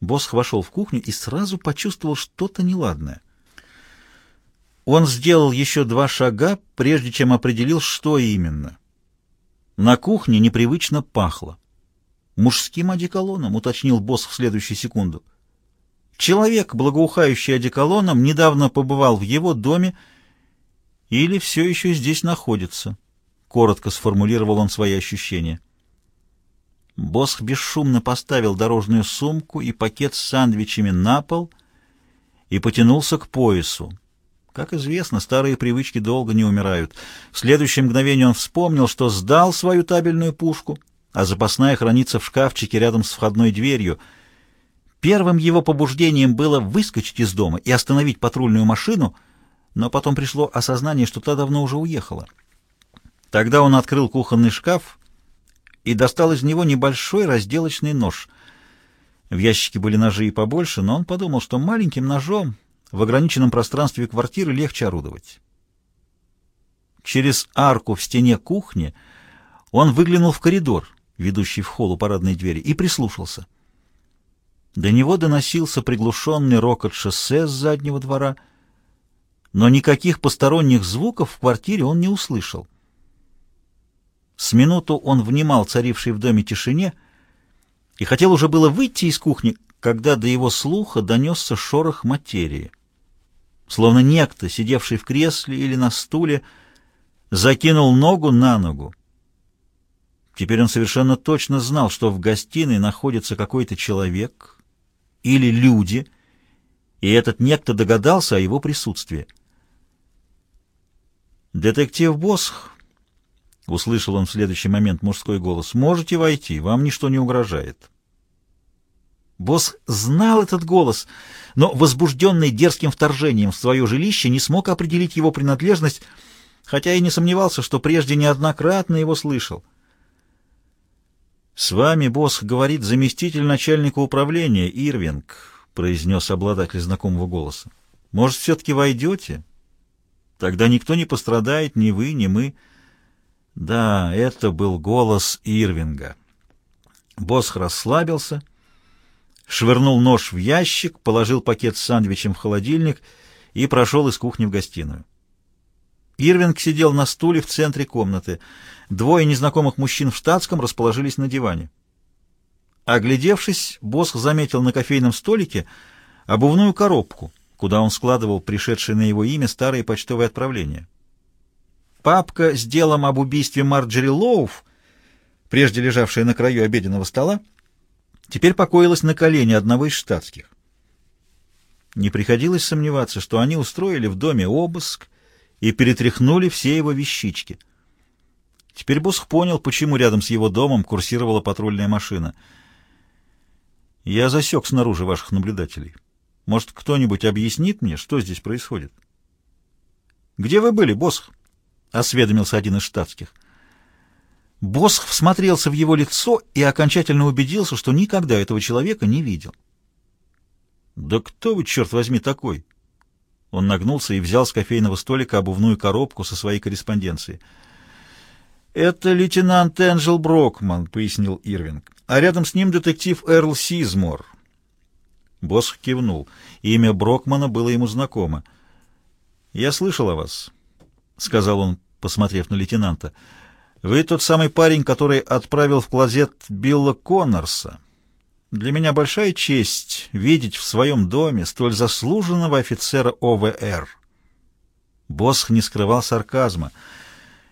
Босх вошел в кухню и сразу почувствовал что-то неладное. Он сделал еще два шага, прежде чем определил, что именно. На кухне непривычно пахло. «Мужским одеколоном», — уточнил босс в следующую секунду. Человек, благоухающий одеколоном, недавно побывал в его доме или все еще здесь находится. Коротко сформулировал он свои ощущения. Босх бесшумно поставил дорожную сумку и пакет с сандвичами на пол и потянулся к поясу. Как известно, старые привычки долго не умирают. В следующее мгновение он вспомнил, что сдал свою табельную пушку, а запасная хранится в шкафчике рядом с входной дверью. Первым его побуждением было выскочить из дома и остановить патрульную машину, но потом пришло осознание, что та давно уже уехала. Тогда он открыл кухонный шкаф и достал из него небольшой разделочный нож. В ящике были ножи и побольше, но он подумал, что маленьким ножом в ограниченном пространстве квартиры легче орудовать. Через арку в стене кухни он выглянул в коридор, ведущий в холл у парадной двери, и прислушался. До него доносился приглушенный рокот шоссе с заднего двора, но никаких посторонних звуков в квартире он не услышал. С минуту он внимал царившей в доме тишине и хотел уже было выйти из кухни, когда до его слуха донесся шорох материи словно некто, сидевший в кресле или на стуле, закинул ногу на ногу. Теперь он совершенно точно знал, что в гостиной находится какой-то человек или люди, и этот некто догадался о его присутствии. «Детектив Босх», — услышал он в следующий момент мужской голос, — «можете войти, вам ничто не угрожает». Босс знал этот голос, но, возбужденный дерзким вторжением в свое жилище, не смог определить его принадлежность, хотя и не сомневался, что прежде неоднократно его слышал. «С вами, босс, говорит заместитель начальника управления, Ирвинг», — произнес обладатель знакомого голоса. «Может, все-таки войдете? Тогда никто не пострадает, ни вы, ни мы». Да, это был голос Ирвинга. Босс расслабился швырнул нож в ящик, положил пакет с сандвичем в холодильник и прошел из кухни в гостиную. Ирвинг сидел на стуле в центре комнаты. Двое незнакомых мужчин в штатском расположились на диване. Оглядевшись, Босх заметил на кофейном столике обувную коробку, куда он складывал пришедшие на его имя старые почтовые отправления. Папка с делом об убийстве Марджери Лоуф, прежде лежавшая на краю обеденного стола, теперь покоилась на колене одного из штатских. Не приходилось сомневаться, что они устроили в доме обыск и перетряхнули все его вещички. Теперь Босх понял, почему рядом с его домом курсировала патрульная машина. «Я засек снаружи ваших наблюдателей. Может, кто-нибудь объяснит мне, что здесь происходит?» «Где вы были, Босх?» — осведомился один из штатских. Босх всмотрелся в его лицо и окончательно убедился, что никогда этого человека не видел. «Да кто вы, черт возьми, такой?» Он нагнулся и взял с кофейного столика обувную коробку со своей корреспонденцией. «Это лейтенант Энджел Брокман», — пояснил Ирвинг. «А рядом с ним детектив Эрл Сизмор». Босх кивнул. Имя Брокмана было ему знакомо. «Я слышал о вас», — сказал он, посмотрев на лейтенанта. Вы тот самый парень, который отправил в клозет Билла Коннорса. Для меня большая честь видеть в своем доме столь заслуженного офицера ОВР. Босх не скрывал сарказма.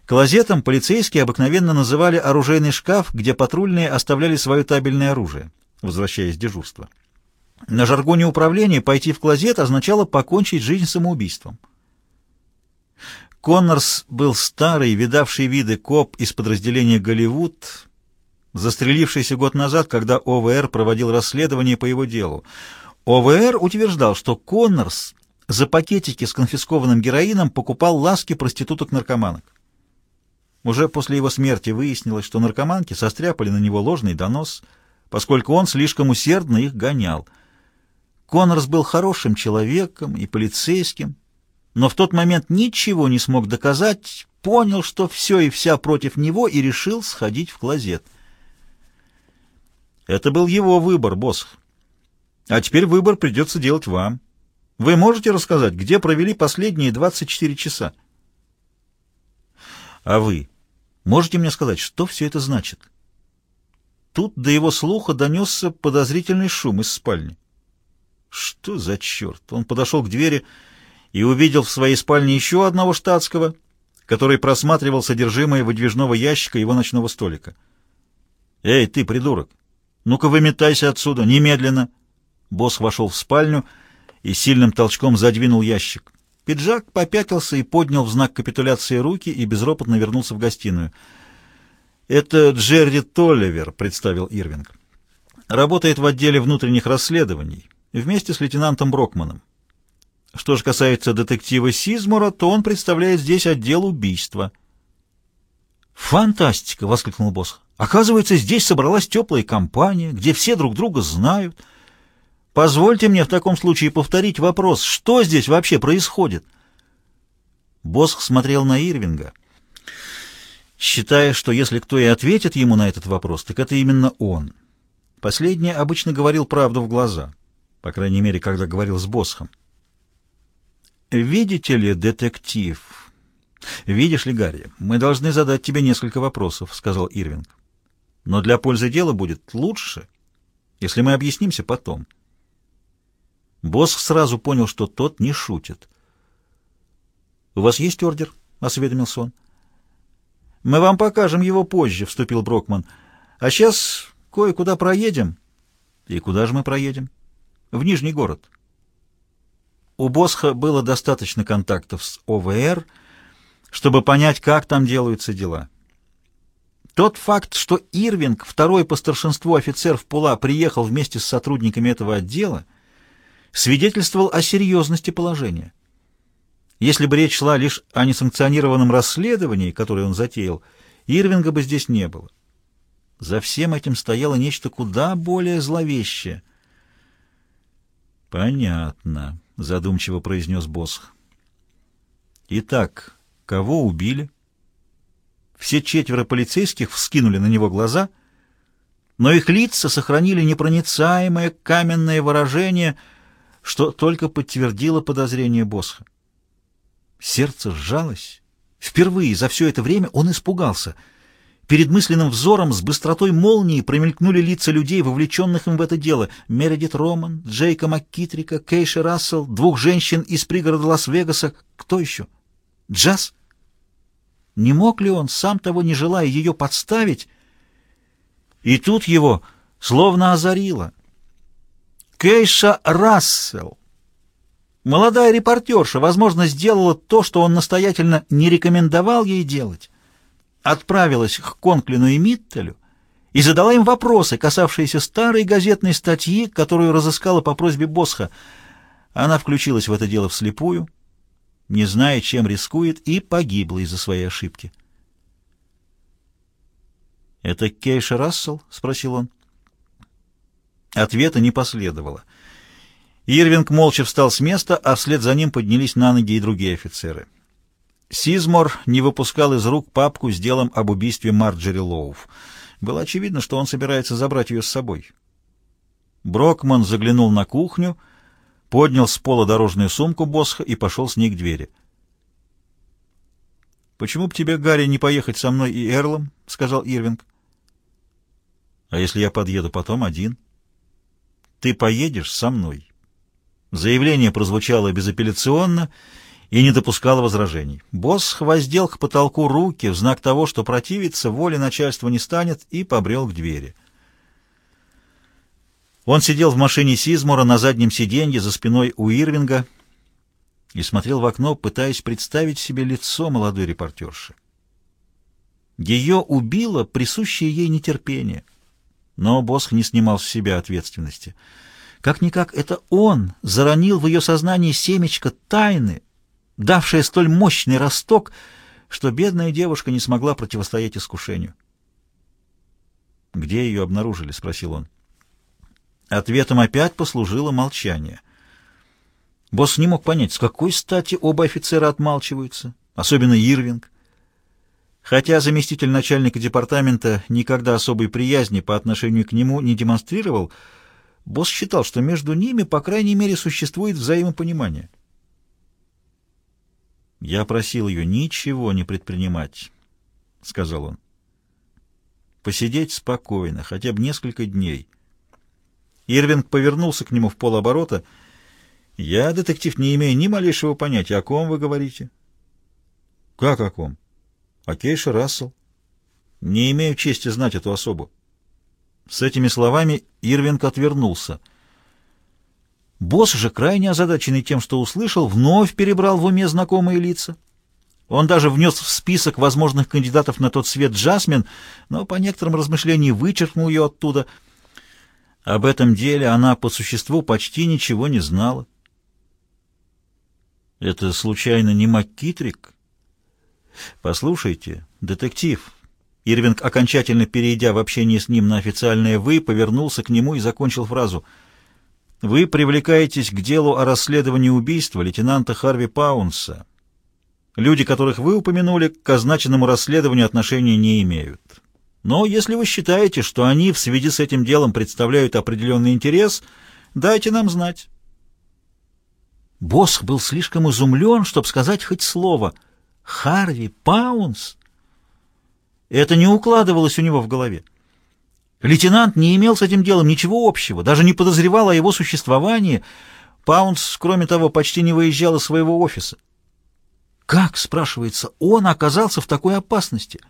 Клозетом полицейские обыкновенно называли оружейный шкаф, где патрульные оставляли свое табельное оружие, возвращаясь с дежурства. На жаргоне управления пойти в клозет означало покончить жизнь самоубийством. Коннорс был старый, видавший виды коп из подразделения «Голливуд», застрелившийся год назад, когда ОВР проводил расследование по его делу. ОВР утверждал, что Коннорс за пакетики с конфискованным героином покупал ласки проституток-наркоманок. Уже после его смерти выяснилось, что наркоманки состряпали на него ложный донос, поскольку он слишком усердно их гонял. Коннорс был хорошим человеком и полицейским, но в тот момент ничего не смог доказать, понял, что все и вся против него, и решил сходить в клозет. Это был его выбор, босс. А теперь выбор придется делать вам. Вы можете рассказать, где провели последние 24 часа? А вы можете мне сказать, что все это значит? Тут до его слуха донесся подозрительный шум из спальни. Что за черт? Он подошел к двери и увидел в своей спальне еще одного штатского, который просматривал содержимое выдвижного ящика его ночного столика. «Эй, ты, придурок! Ну-ка выметайся отсюда, немедленно!» Босс вошел в спальню и сильным толчком задвинул ящик. Пиджак попятился и поднял в знак капитуляции руки и безропотно вернулся в гостиную. «Это Джерри Толливер», — представил Ирвинг. «Работает в отделе внутренних расследований вместе с лейтенантом Брокманом. Что же касается детектива Сизмора, то он представляет здесь отдел убийства». «Фантастика!» — воскликнул босс. «Оказывается, здесь собралась теплая компания, где все друг друга знают». Позвольте мне в таком случае повторить вопрос, что здесь вообще происходит? Босх смотрел на Ирвинга, считая, что если кто и ответит ему на этот вопрос, так это именно он. Последний обычно говорил правду в глаза, по крайней мере, когда говорил с Босхом. «Видите ли, детектив?» «Видишь ли, Гарри, мы должны задать тебе несколько вопросов», — сказал Ирвинг. «Но для пользы дела будет лучше, если мы объяснимся потом». Босс сразу понял, что тот не шутит. «У вас есть ордер?» — осведомился он. «Мы вам покажем его позже», — вступил Брокман. «А сейчас кое-куда проедем». «И куда же мы проедем?» «В Нижний город». У Босха было достаточно контактов с ОВР, чтобы понять, как там делаются дела. Тот факт, что Ирвинг, второй по старшинству офицер в Пула, приехал вместе с сотрудниками этого отдела — свидетельствовал о серьезности положения. Если бы речь шла лишь о несанкционированном расследовании, которое он затеял, Ирвинга бы здесь не было. За всем этим стояло нечто куда более зловещее. «Понятно», — задумчиво произнес Босх. «Итак, кого убили?» Все четверо полицейских вскинули на него глаза, но их лица сохранили непроницаемое каменное выражение — что только подтвердило подозрение Босха. Сердце сжалось. Впервые за все это время он испугался. Перед мысленным взором с быстротой молнии промелькнули лица людей, вовлеченных им в это дело. Мередит Роман, Джейка МакКитрика, Кейши Рассел, двух женщин из пригорода Лас-Вегаса. Кто еще? Джаз? Не мог ли он, сам того не желая, ее подставить? И тут его словно озарило. Кейша Рассел. Молодая репортерша, возможно, сделала то, что он настоятельно не рекомендовал ей делать. Отправилась к Конклину и Миттелю и задала им вопросы, касавшиеся старой газетной статьи, которую разыскала по просьбе Босха. Она включилась в это дело вслепую, не зная, чем рискует, и погибла из-за своей ошибки. «Это Кейша Рассел?» — спросил он. Ответа не последовало. Ирвинг молча встал с места, а вслед за ним поднялись на ноги и другие офицеры. Сизмор не выпускал из рук папку с делом об убийстве Марджери Лоуф. Было очевидно, что он собирается забрать ее с собой. Брокман заглянул на кухню, поднял с пола дорожную сумку Босха и пошел с ней к двери. «Почему бы тебе, Гарри, не поехать со мной и Эрлом?» — сказал Ирвинг. «А если я подъеду потом один?» ты поедешь со мной». Заявление прозвучало безапелляционно и не допускало возражений. Босс воздел к потолку руки в знак того, что противиться воле начальства не станет, и побрел к двери. Он сидел в машине Сизмора на заднем сиденье за спиной у Ирвинга и смотрел в окно, пытаясь представить себе лицо молодой репортерши. Ее убило присущее ей нетерпение — но Босх не снимал с себя ответственности. Как-никак это он заронил в ее сознании семечко тайны, давшее столь мощный росток, что бедная девушка не смогла противостоять искушению. «Где ее обнаружили?» — спросил он. Ответом опять послужило молчание. Босс не мог понять, с какой стати оба офицера отмалчиваются, особенно Ирвинг. Хотя заместитель начальника департамента никогда особой приязни по отношению к нему не демонстрировал, Босс считал, что между ними, по крайней мере, существует взаимопонимание. «Я просил ее ничего не предпринимать», — сказал он. «Посидеть спокойно, хотя бы несколько дней». Ирвинг повернулся к нему в полоборота. «Я, детектив, не имею ни малейшего понятия, о ком вы говорите». «Как о ком?» «О Кейше Рассел». «Не имею чести знать эту особу». С этими словами Ирвинг отвернулся. Босс же, крайне озадаченный тем, что услышал, вновь перебрал в уме знакомые лица. Он даже внес в список возможных кандидатов на тот свет Джасмин, но по некоторым размышлениям вычеркнул ее оттуда. Об этом деле она по существу почти ничего не знала. «Это, случайно, не МакКитрик?» «Послушайте, детектив», Ирвинг, окончательно перейдя в общение с ним на официальное «вы», повернулся к нему и закончил фразу. «Вы привлекаетесь к делу о расследовании убийства лейтенанта Харви Паунса. Люди, которых вы упомянули, к означенному расследованию отношения не имеют. Но если вы считаете, что они в связи с этим делом представляют определенный интерес, дайте нам знать». Босх был слишком изумлен, чтобы сказать хоть слово. «Харви Паунс?» Это не укладывалось у него в голове. Лейтенант не имел с этим делом ничего общего, даже не подозревал о его существовании. Паунс, кроме того, почти не выезжал из своего офиса. Как, спрашивается, он оказался в такой опасности?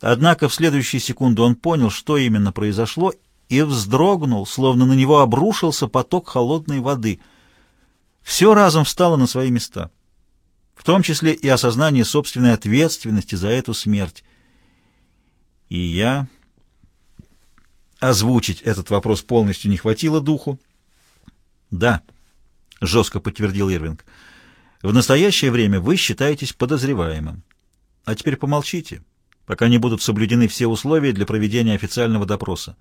Однако в следующую секунду он понял, что именно произошло, и вздрогнул, словно на него обрушился поток холодной воды. Все разом встало на свои места в том числе и осознание собственной ответственности за эту смерть. И я... Озвучить этот вопрос полностью не хватило духу. «Да», — жестко подтвердил Ирвинг, — «в настоящее время вы считаетесь подозреваемым. А теперь помолчите, пока не будут соблюдены все условия для проведения официального допроса».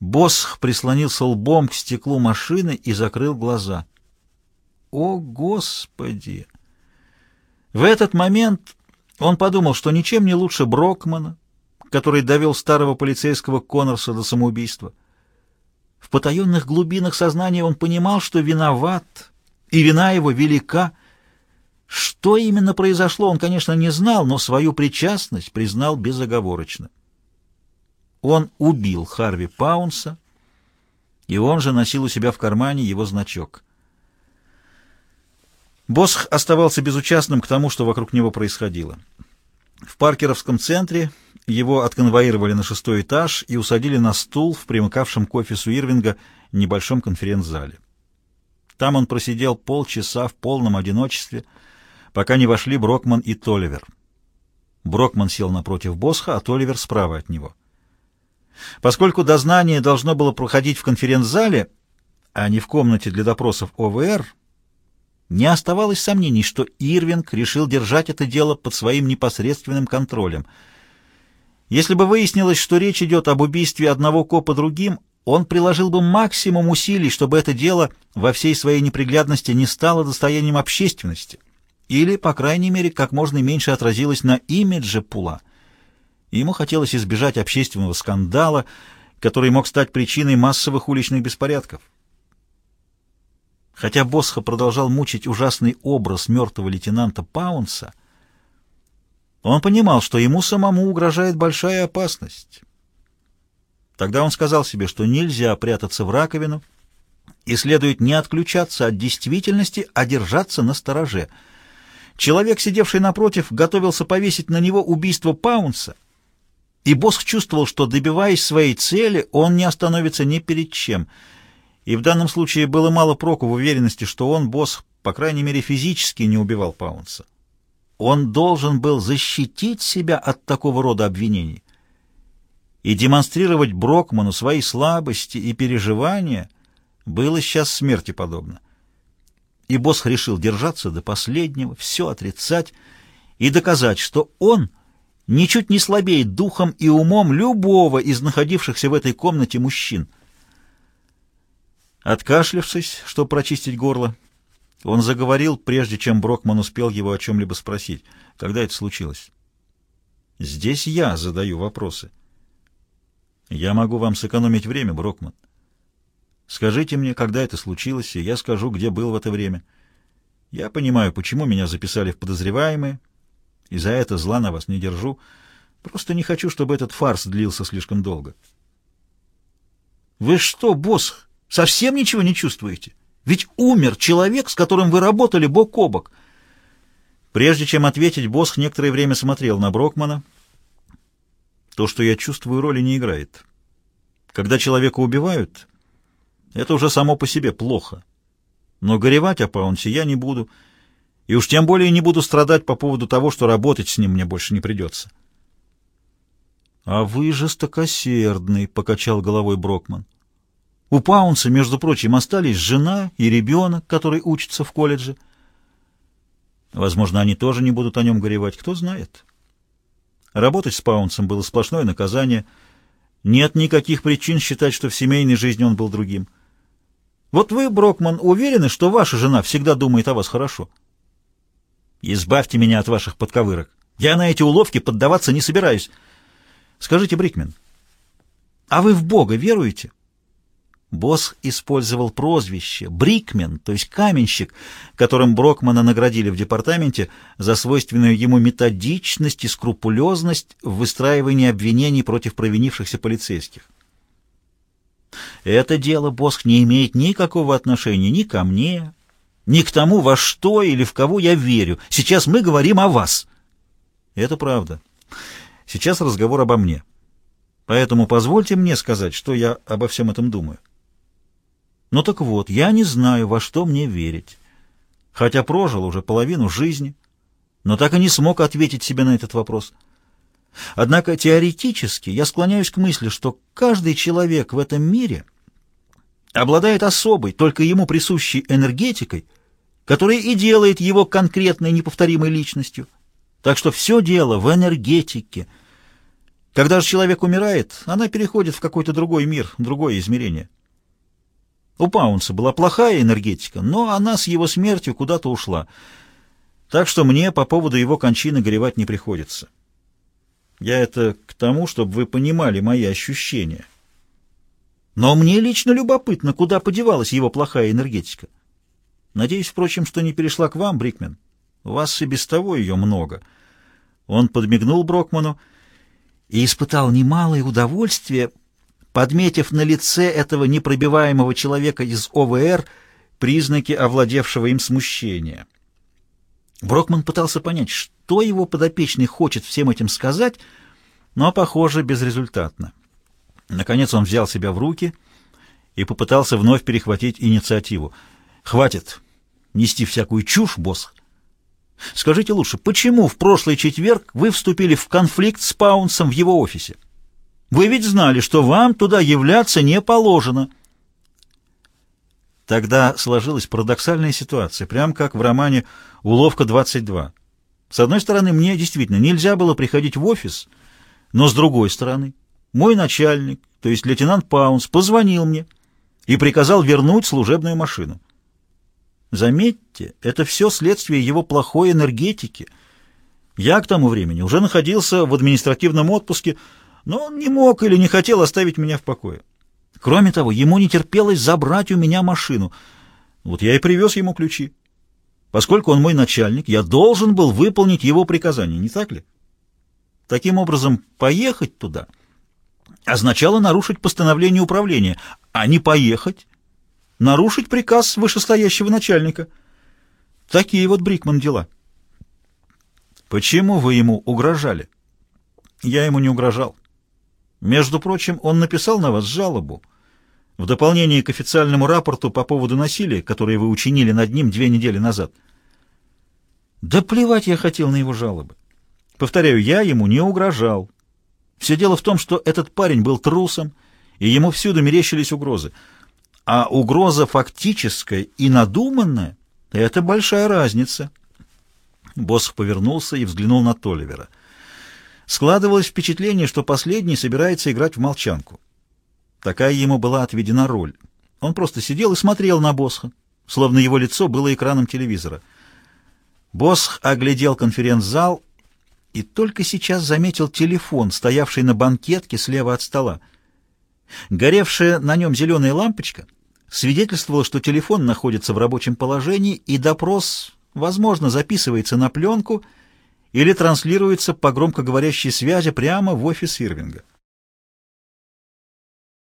Босх прислонился лбом к стеклу машины и закрыл глаза. О, Господи! В этот момент он подумал, что ничем не лучше Брокмана, который довел старого полицейского Коннорса до самоубийства. В потаенных глубинах сознания он понимал, что виноват, и вина его велика. Что именно произошло, он, конечно, не знал, но свою причастность признал безоговорочно. Он убил Харви Паунса, и он же носил у себя в кармане его значок — Босх оставался безучастным к тому, что вокруг него происходило. В Паркеровском центре его отконвоировали на шестой этаж и усадили на стул в примыкавшем к офису Ирвинга небольшом конференц-зале. Там он просидел полчаса в полном одиночестве, пока не вошли Брокман и Толивер. Брокман сел напротив Босха, а Толивер справа от него. Поскольку дознание должно было проходить в конференц-зале, а не в комнате для допросов ОВР, не оставалось сомнений, что Ирвинг решил держать это дело под своим непосредственным контролем. Если бы выяснилось, что речь идет об убийстве одного копа другим, он приложил бы максимум усилий, чтобы это дело во всей своей неприглядности не стало достоянием общественности, или, по крайней мере, как можно меньше отразилось на имидже Пула. Ему хотелось избежать общественного скандала, который мог стать причиной массовых уличных беспорядков. Хотя Босха продолжал мучить ужасный образ мертвого лейтенанта Паунса, он понимал, что ему самому угрожает большая опасность. Тогда он сказал себе, что нельзя прятаться в раковину и следует не отключаться от действительности, а держаться на стороже. Человек, сидевший напротив, готовился повесить на него убийство Паунса, и Босх чувствовал, что, добиваясь своей цели, он не остановится ни перед чем — и в данном случае было мало проку в уверенности, что он, босс, по крайней мере физически не убивал Паунса. Он должен был защитить себя от такого рода обвинений и демонстрировать Брокману свои слабости и переживания было сейчас смерти подобно. И босс решил держаться до последнего, все отрицать и доказать, что он ничуть не слабеет духом и умом любого из находившихся в этой комнате мужчин — Откашлявшись, чтобы прочистить горло, он заговорил, прежде чем Брокман успел его о чем-либо спросить. Когда это случилось? Здесь я задаю вопросы. Я могу вам сэкономить время, Брокман. Скажите мне, когда это случилось, и я скажу, где был в это время. Я понимаю, почему меня записали в подозреваемые, и за это зла на вас не держу. Просто не хочу, чтобы этот фарс длился слишком долго. Вы что, босс, совсем ничего не чувствуете? Ведь умер человек, с которым вы работали бок о бок. Прежде чем ответить, босс некоторое время смотрел на Брокмана. То, что я чувствую, роли не играет. Когда человека убивают, это уже само по себе плохо. Но горевать о Паунсе я не буду, и уж тем более не буду страдать по поводу того, что работать с ним мне больше не придется. — А вы жестокосердный, — покачал головой Брокман. — У Паунса, между прочим, остались жена и ребенок, который учится в колледже. Возможно, они тоже не будут о нем горевать, кто знает. Работать с Паунсом было сплошное наказание. Нет никаких причин считать, что в семейной жизни он был другим. Вот вы, Брокман, уверены, что ваша жена всегда думает о вас хорошо? Избавьте меня от ваших подковырок. Я на эти уловки поддаваться не собираюсь. Скажите, Брикмен, а вы в Бога веруете? Босс использовал прозвище «Брикмен», то есть каменщик, которым Брокмана наградили в департаменте за свойственную ему методичность и скрупулезность в выстраивании обвинений против провинившихся полицейских. Это дело Босх не имеет никакого отношения ни ко мне, ни к тому, во что или в кого я верю. Сейчас мы говорим о вас. Это правда. Сейчас разговор обо мне. Поэтому позвольте мне сказать, что я обо всем этом думаю. Ну так вот, я не знаю, во что мне верить. Хотя прожил уже половину жизни, но так и не смог ответить себе на этот вопрос. Однако теоретически я склоняюсь к мысли, что каждый человек в этом мире обладает особой, только ему присущей энергетикой, которая и делает его конкретной неповторимой личностью. Так что все дело в энергетике. Когда же человек умирает, она переходит в какой-то другой мир, другое измерение. У Паунса была плохая энергетика, но она с его смертью куда-то ушла. Так что мне по поводу его кончины горевать не приходится. Я это к тому, чтобы вы понимали мои ощущения. Но мне лично любопытно, куда подевалась его плохая энергетика. Надеюсь, впрочем, что не перешла к вам, Брикмен. У вас и без того ее много. Он подмигнул Брокману и испытал немалое удовольствие, подметив на лице этого непробиваемого человека из ОВР признаки овладевшего им смущения. Брокман пытался понять, что его подопечный хочет всем этим сказать, но, похоже, безрезультатно. Наконец он взял себя в руки и попытался вновь перехватить инициативу. «Хватит нести всякую чушь, босс. Скажите лучше, почему в прошлый четверг вы вступили в конфликт с Паунсом в его офисе? Вы ведь знали, что вам туда являться не положено». Тогда сложилась парадоксальная ситуация, прям как в романе «Уловка 22». С одной стороны, мне действительно нельзя было приходить в офис, но с другой стороны, мой начальник, то есть лейтенант Паунс, позвонил мне и приказал вернуть служебную машину. Заметьте, это все следствие его плохой энергетики. Я к тому времени уже находился в административном отпуске, но он не мог или не хотел оставить меня в покое. Кроме того, ему не терпелось забрать у меня машину. Вот я и привез ему ключи. Поскольку он мой начальник, я должен был выполнить его приказание, не так ли? Таким образом, поехать туда означало нарушить постановление управления, а не поехать, нарушить приказ вышестоящего начальника. Такие вот Брикман дела. Почему вы ему угрожали? Я ему не угрожал. Между прочим, он написал на вас жалобу в дополнение к официальному рапорту по поводу насилия, которое вы учинили над ним две недели назад. Да плевать я хотел на его жалобы. Повторяю, я ему не угрожал. Все дело в том, что этот парень был трусом, и ему всюду мерещились угрозы. А угроза фактическая и надуманная — это большая разница. Босх повернулся и взглянул на Толивера. Складывалось впечатление, что последний собирается играть в молчанку. Такая ему была отведена роль. Он просто сидел и смотрел на Босха, словно его лицо было экраном телевизора. Босх оглядел конференц-зал и только сейчас заметил телефон, стоявший на банкетке слева от стола. Горевшая на нем зеленая лампочка свидетельствовала, что телефон находится в рабочем положении, и допрос, возможно, записывается на пленку или транслируется по громкоговорящей связи прямо в офис Ирвинга.